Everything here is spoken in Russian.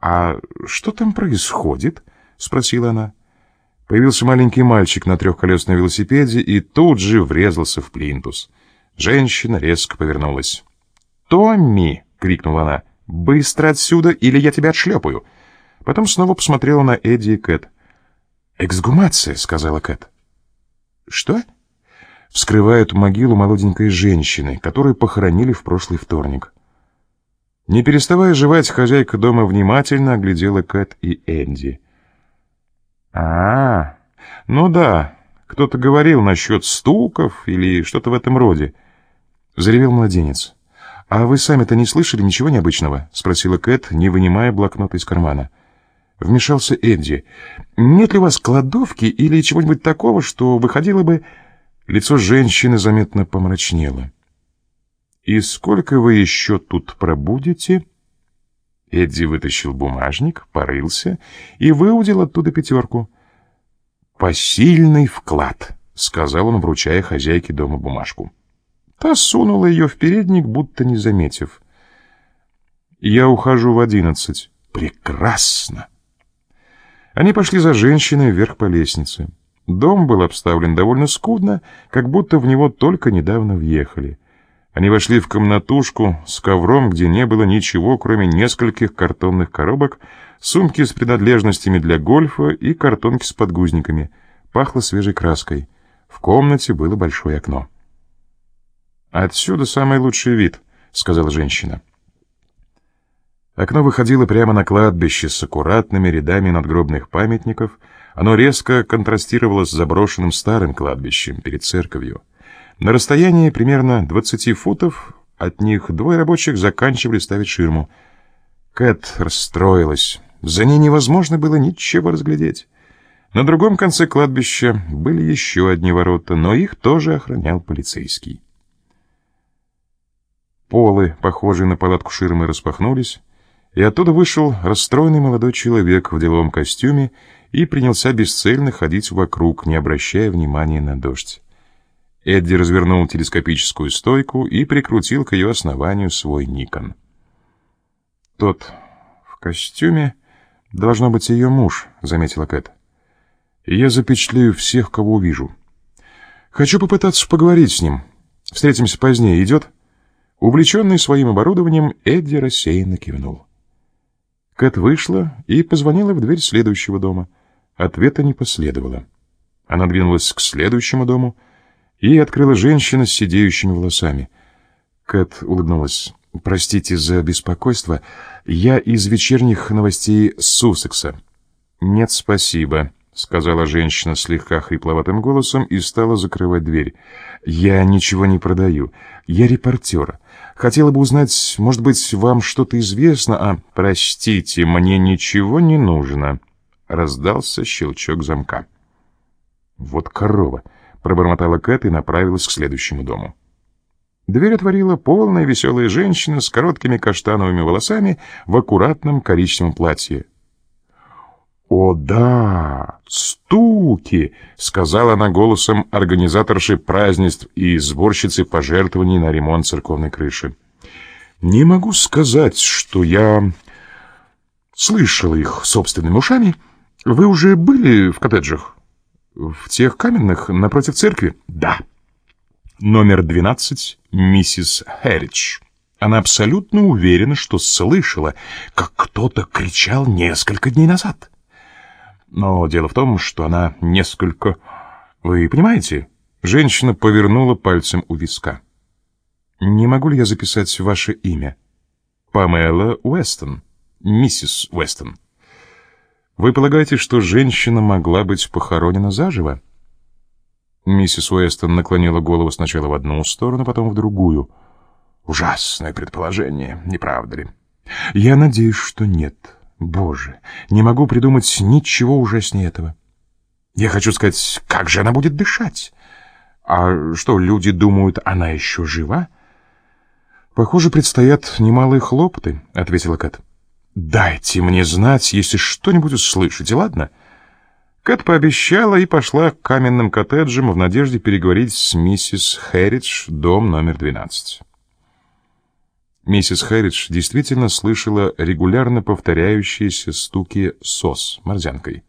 «А что там происходит?» — спросила она. Появился маленький мальчик на трехколесном велосипеде и тут же врезался в плинтус. Женщина резко повернулась. «Томми!» — крикнула она. «Быстро отсюда, или я тебя отшлепаю!» Потом снова посмотрела на Эдди и Кэт. «Эксгумация», — сказала Кэт. «Что?» Вскрывают могилу молоденькой женщины, которую похоронили в прошлый вторник. Не переставая жевать, хозяйка дома внимательно оглядела Кэт и Энди. а, -а, ну да, кто-то говорил насчет стуков или что-то в этом роде. Заревел младенец. «А вы сами-то не слышали ничего необычного?» — спросила Кэт, не вынимая блокнота из кармана. Вмешался Эдди. «Нет ли у вас кладовки или чего-нибудь такого, что выходило бы...» Лицо женщины заметно помрачнело. «И сколько вы еще тут пробудете?» Эдди вытащил бумажник, порылся и выудил оттуда пятерку. «Посильный вклад», — сказал он, вручая хозяйке дома бумажку. Та сунула ее в передник, будто не заметив. «Я ухожу в одиннадцать». «Прекрасно!» Они пошли за женщиной вверх по лестнице. Дом был обставлен довольно скудно, как будто в него только недавно въехали. Они вошли в комнатушку с ковром, где не было ничего, кроме нескольких картонных коробок, сумки с принадлежностями для гольфа и картонки с подгузниками. Пахло свежей краской. В комнате было большое окно. «Отсюда самый лучший вид», — сказала женщина. Окно выходило прямо на кладбище с аккуратными рядами надгробных памятников. Оно резко контрастировало с заброшенным старым кладбищем перед церковью. На расстоянии примерно 20 футов от них двое рабочих заканчивали ставить ширму. Кэт расстроилась. За ней невозможно было ничего разглядеть. На другом конце кладбища были еще одни ворота, но их тоже охранял полицейский. Полы, похожие на палатку ширмы, распахнулись, и оттуда вышел расстроенный молодой человек в деловом костюме и принялся бесцельно ходить вокруг, не обращая внимания на дождь. Эдди развернул телескопическую стойку и прикрутил к ее основанию свой Никон. «Тот в костюме должно быть ее муж», — заметила Кэт. «Я запечатлею всех, кого увижу. Хочу попытаться поговорить с ним. Встретимся позднее. Идет?» Увлеченный своим оборудованием, Эдди рассеянно кивнул. Кэт вышла и позвонила в дверь следующего дома. Ответа не последовало. Она двинулась к следующему дому и открыла женщина с сидеющими волосами. Кэт улыбнулась. «Простите за беспокойство. Я из вечерних новостей Суссекса». «Нет, спасибо», — сказала женщина слегка хрипловатым голосом и стала закрывать дверь. «Я ничего не продаю. Я репортер. Хотела бы узнать, может быть, вам что-то известно а «Простите, мне ничего не нужно», — раздался щелчок замка. «Вот корова», — пробормотала Кэт и направилась к следующему дому. Дверь отворила полная веселая женщина с короткими каштановыми волосами в аккуратном коричневом платье. «О да, стуки!» — сказала она голосом организаторши празднеств и сборщицы пожертвований на ремонт церковной крыши. «Не могу сказать, что я слышала их собственными ушами. Вы уже были в коттеджах? В тех каменных напротив церкви?» «Да». Номер двенадцать, миссис Хэрридж. Она абсолютно уверена, что слышала, как кто-то кричал несколько дней назад. Но дело в том, что она несколько... Вы понимаете? Женщина повернула пальцем у виска. Не могу ли я записать ваше имя? Памела Уэстон. Миссис Уэстон. Вы полагаете, что женщина могла быть похоронена заживо? Миссис Уэстон наклонила голову сначала в одну сторону, потом в другую. Ужасное предположение, не правда ли? Я надеюсь, что нет. Боже, не могу придумать ничего ужаснее этого. Я хочу сказать, как же она будет дышать? А что, люди думают, она еще жива? Похоже, предстоят немалые хлопоты, ответила Кэт. Дайте мне знать, если что-нибудь услышите, ладно? Кэт пообещала и пошла к каменным коттеджам в надежде переговорить с миссис Хэрридж, дом номер 12. Миссис Хэрридж действительно слышала регулярно повторяющиеся стуки сос морзянкой.